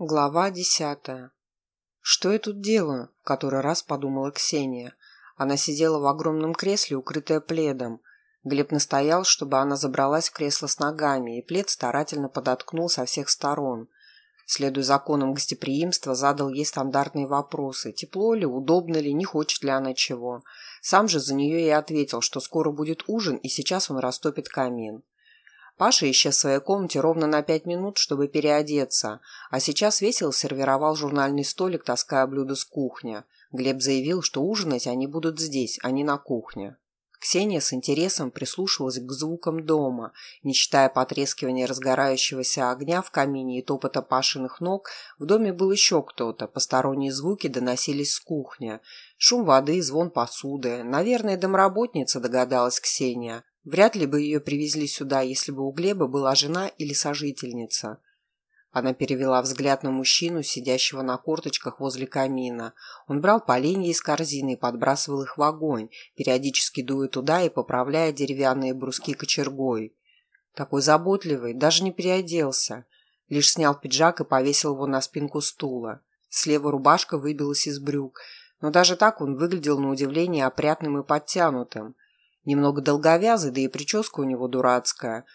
Глава десятая. «Что я тут делаю?» – в который раз подумала Ксения. Она сидела в огромном кресле, укрытая пледом. Глеб настоял, чтобы она забралась в кресло с ногами, и плед старательно подоткнул со всех сторон. Следуя законам гостеприимства, задал ей стандартные вопросы. Тепло ли, удобно ли, не хочет ли она чего. Сам же за нее и ответил, что скоро будет ужин, и сейчас он растопит камин. Паша исчез в своей комнате ровно на пять минут, чтобы переодеться, а сейчас весело сервировал журнальный столик, таская блюда с кухни. Глеб заявил, что ужинать они будут здесь, а не на кухне. Ксения с интересом прислушивалась к звукам дома, не считая потрескивания разгорающегося огня в камине и топота Пашиных ног, в доме был еще кто-то, посторонние звуки доносились с кухни. Шум воды, звон посуды. Наверное, домработница, догадалась Ксения. Вряд ли бы ее привезли сюда, если бы у Глеба была жена или сожительница. Она перевела взгляд на мужчину, сидящего на корточках возле камина. Он брал поленья из корзины и подбрасывал их в огонь, периодически дуя туда и поправляя деревянные бруски кочергой. Такой заботливый, даже не переоделся. Лишь снял пиджак и повесил его на спинку стула. Слева рубашка выбилась из брюк, но даже так он выглядел на удивление опрятным и подтянутым. Немного долговязый, да и прическа у него дурацкая.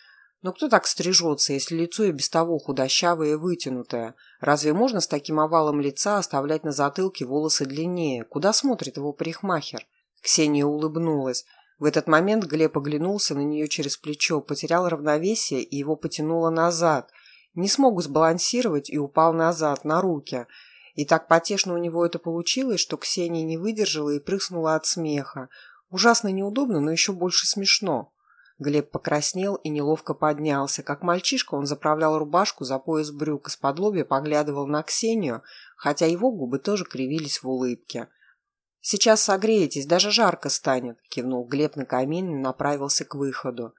Но кто так стрижется, если лицо и без того худощавое и вытянутое? Разве можно с таким овалом лица оставлять на затылке волосы длиннее? Куда смотрит его парикмахер? Ксения улыбнулась. В этот момент Глеб оглянулся на нее через плечо, потерял равновесие и его потянуло назад. Не смог сбалансировать и упал назад, на руки. И так потешно у него это получилось, что Ксения не выдержала и прыснула от смеха. Ужасно неудобно, но еще больше смешно. Глеб покраснел и неловко поднялся. Как мальчишка он заправлял рубашку за пояс брюк, из-под лобья поглядывал на Ксению, хотя его губы тоже кривились в улыбке. «Сейчас согреетесь, даже жарко станет», — кивнул Глеб на камин и направился к выходу.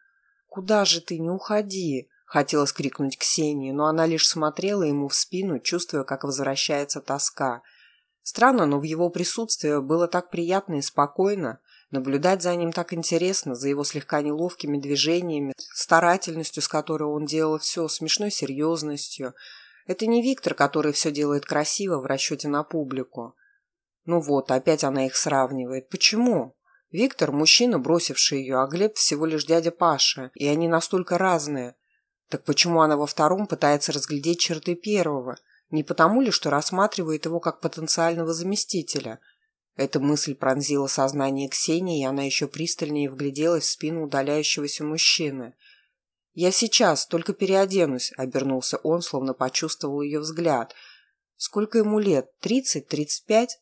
«Куда же ты? Не уходи!» — хотелось крикнуть Ксении, но она лишь смотрела ему в спину, чувствуя, как возвращается тоска. Странно, но в его присутствии было так приятно и спокойно, Наблюдать за ним так интересно, за его слегка неловкими движениями, старательностью, с которой он делал все, смешной серьезностью. Это не Виктор, который все делает красиво в расчете на публику. Ну вот, опять она их сравнивает. Почему? Виктор – мужчина, бросивший ее, а Глеб всего лишь дядя Паша, и они настолько разные. Так почему она во втором пытается разглядеть черты первого? Не потому ли, что рассматривает его как потенциального заместителя – эта мысль пронзила сознание Ксении, и она еще пристальнее вгляделась в спину удаляющегося мужчины. «Я сейчас, только переоденусь», — обернулся он, словно почувствовал ее взгляд. «Сколько ему лет? Тридцать? Тридцать пять?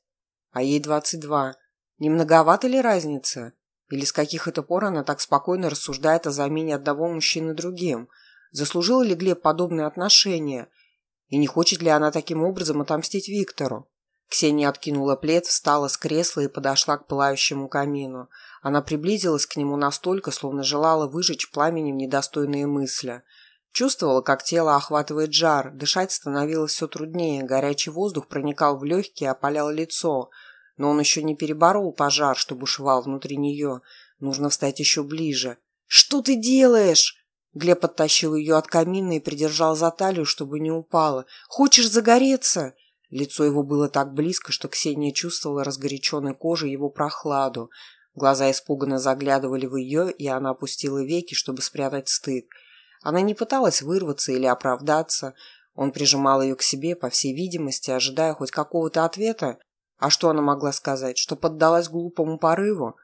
А ей двадцать два. Не многовато ли разница? Или с каких это пор она так спокойно рассуждает о замене одного мужчины другим? Заслужила ли Глеб подобные отношения? И не хочет ли она таким образом отомстить Виктору?» Ксения откинула плед, встала с кресла и подошла к пылающему камину. Она приблизилась к нему настолько, словно желала выжечь пламенем недостойные мысли. Чувствовала, как тело охватывает жар, дышать становилось все труднее, горячий воздух проникал в легкие, опалял лицо. Но он еще не переборол пожар, что бушевал внутри нее. Нужно встать еще ближе. «Что ты делаешь?» Глеб оттащил ее от камина и придержал за талию, чтобы не упала. «Хочешь загореться?» Лицо его было так близко, что Ксения чувствовала разгоряченной кожей его прохладу. Глаза испуганно заглядывали в ее, и она опустила веки, чтобы спрятать стыд. Она не пыталась вырваться или оправдаться. Он прижимал ее к себе, по всей видимости, ожидая хоть какого-то ответа. А что она могла сказать? Что поддалась глупому порыву?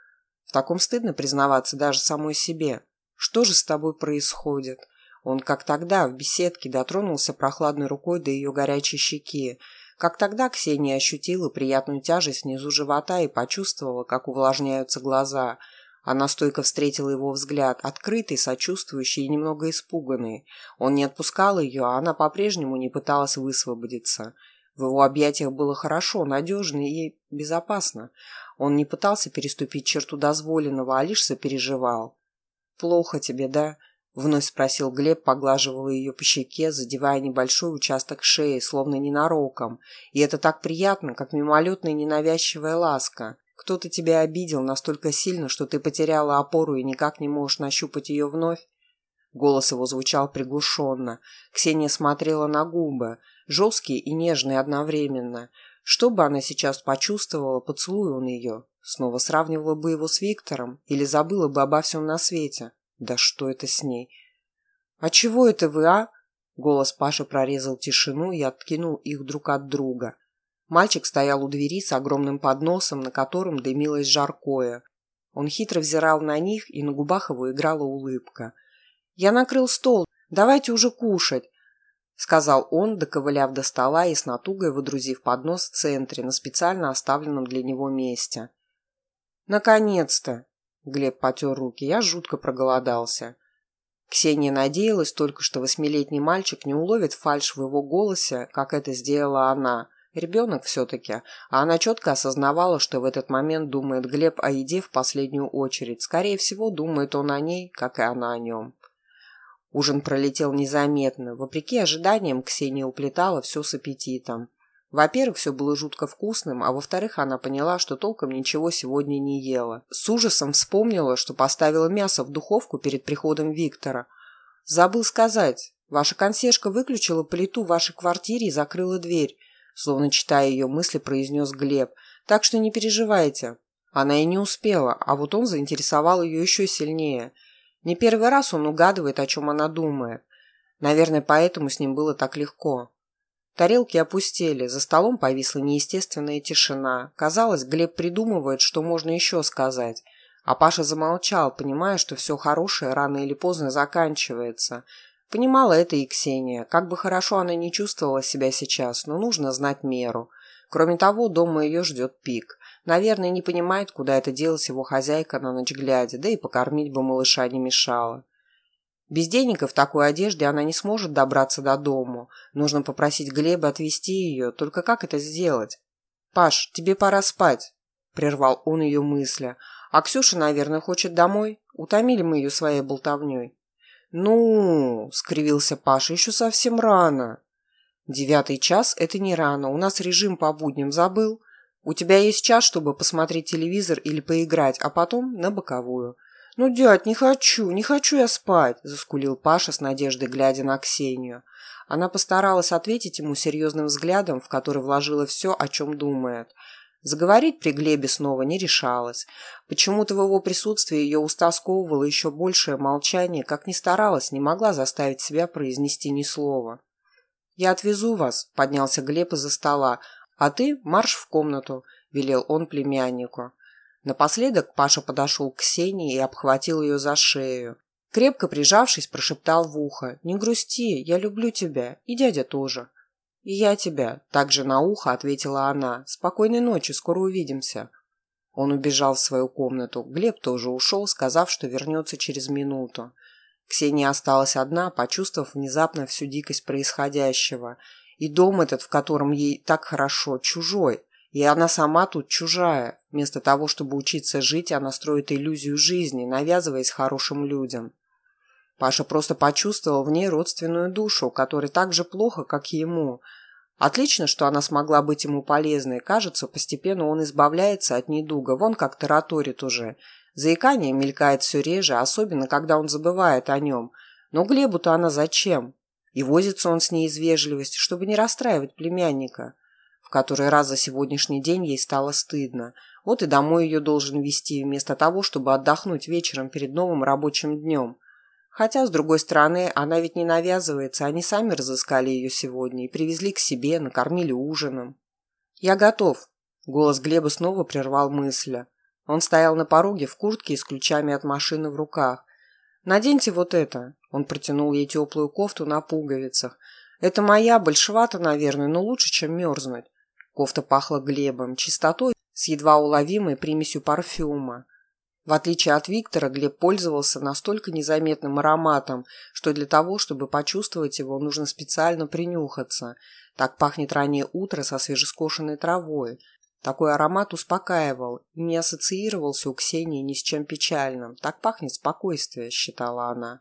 В таком стыдно признаваться даже самой себе. Что же с тобой происходит? Он, как тогда, в беседке, дотронулся прохладной рукой до ее горячей щеки. Как тогда Ксения ощутила приятную тяжесть внизу живота и почувствовала, как увлажняются глаза. Она стойко встретила его взгляд, открытый, сочувствующий и немного испуганный. Он не отпускал ее, а она по-прежнему не пыталась высвободиться. В его объятиях было хорошо, надежно и безопасно. Он не пытался переступить черту дозволенного, а лишь сопереживал. «Плохо тебе, да?» Вновь спросил Глеб, поглаживая ее по щеке, задевая небольшой участок шеи, словно ненароком. И это так приятно, как мимолетная ненавязчивая ласка. Кто-то тебя обидел настолько сильно, что ты потеряла опору и никак не можешь нащупать ее вновь? Голос его звучал приглушенно. Ксения смотрела на губы. жесткий и нежный одновременно. Что бы она сейчас почувствовала, поцелуя он ее? Снова сравнивала бы его с Виктором или забыла бы обо всем на свете? Да что это с ней? «А чего это вы, а?» Голос Паши прорезал тишину и откинул их друг от друга. Мальчик стоял у двери с огромным подносом, на котором дымилось жаркое. Он хитро взирал на них, и на губах его играла улыбка. «Я накрыл стол. Давайте уже кушать», — сказал он, доковыляв до стола и с натугой выдрузив поднос в центре на специально оставленном для него месте. «Наконец-то!» — Глеб потер руки. «Я жутко проголодался». Ксения надеялась только, что восьмилетний мальчик не уловит фальшь в его голосе, как это сделала она. Ребенок все-таки, а она четко осознавала, что в этот момент думает Глеб о еде в последнюю очередь. Скорее всего, думает он о ней, как и она о нем. Ужин пролетел незаметно. Вопреки ожиданиям, Ксения уплетала все с аппетитом. Во-первых, все было жутко вкусным, а во-вторых, она поняла, что толком ничего сегодня не ела. С ужасом вспомнила, что поставила мясо в духовку перед приходом Виктора. Забыл сказать, ваша консьержка выключила плиту в вашей квартире и закрыла дверь. Словно читая ее мысли, произнес Глеб. Так что не переживайте. Она и не успела, а вот он заинтересовал ее еще сильнее. Не первый раз он угадывает, о чем она думает. Наверное, поэтому с ним было так легко. Тарелки опустели, за столом повисла неестественная тишина. Казалось, Глеб придумывает, что можно еще сказать. А Паша замолчал, понимая, что все хорошее рано или поздно заканчивается. Понимала это и Ксения. Как бы хорошо она не чувствовала себя сейчас, но нужно знать меру. Кроме того, дома ее ждет пик. Наверное, не понимает, куда это делась его хозяйка на ночь глядя, да и покормить бы малыша не мешало. Без денег и в такой одежде она не сможет добраться до дому. Нужно попросить Глеба отвезти ее. Только как это сделать? «Паш, тебе пора спать», – прервал он ее мысли. «А Ксюша, наверное, хочет домой. Утомили мы ее своей болтовней». «Ну», – скривился Паша, – «еще совсем рано». «Девятый час – это не рано. У нас режим по будням забыл. У тебя есть час, чтобы посмотреть телевизор или поиграть, а потом на боковую». «Ну, дядь, не хочу, не хочу я спать», – заскулил Паша с надеждой, глядя на Ксению. Она постаралась ответить ему серьезным взглядом, в который вложила все, о чем думает. Заговорить при Глебе снова не решалась. Почему-то в его присутствии ее уста сковывало еще большее молчание, как ни старалась, не могла заставить себя произнести ни слова. «Я отвезу вас», – поднялся Глеб из-за стола, – «а ты марш в комнату», – велел он племяннику. Напоследок Паша подошел к Ксении и обхватил ее за шею. Крепко прижавшись, прошептал в ухо. «Не грусти, я люблю тебя, и дядя тоже». «И я тебя», – также на ухо ответила она. «Спокойной ночи, скоро увидимся». Он убежал в свою комнату. Глеб тоже ушел, сказав, что вернется через минуту. Ксения осталась одна, почувствовав внезапно всю дикость происходящего. И дом этот, в котором ей так хорошо, чужой. И она сама тут чужая. Вместо того, чтобы учиться жить, она строит иллюзию жизни, навязываясь хорошим людям. Паша просто почувствовал в ней родственную душу, которой так же плохо, как и ему. Отлично, что она смогла быть ему полезной. Кажется, постепенно он избавляется от недуга. Вон как тараторит уже. Заикание мелькает все реже, особенно когда он забывает о нем. Но Глебу-то она зачем? И возится он с ней из вежливости, чтобы не расстраивать племянника. В который раз за сегодняшний день ей стало стыдно. Вот и домой ее должен вести, вместо того, чтобы отдохнуть вечером перед новым рабочим днем. Хотя, с другой стороны, она ведь не навязывается, они сами разыскали ее сегодня и привезли к себе, накормили ужином. «Я готов», — голос Глеба снова прервал мысли. Он стоял на пороге в куртке и с ключами от машины в руках. «Наденьте вот это», — он протянул ей теплую кофту на пуговицах. «Это моя, большевата, наверное, но лучше, чем мерзнуть. Кофта пахла Глебом, чистотой с едва уловимой примесью парфюма. В отличие от Виктора, Глеб пользовался настолько незаметным ароматом, что для того, чтобы почувствовать его, нужно специально принюхаться. Так пахнет раннее утро со свежескошенной травой. Такой аромат успокаивал и не ассоциировался у Ксении ни с чем печальным. Так пахнет спокойствие, считала она.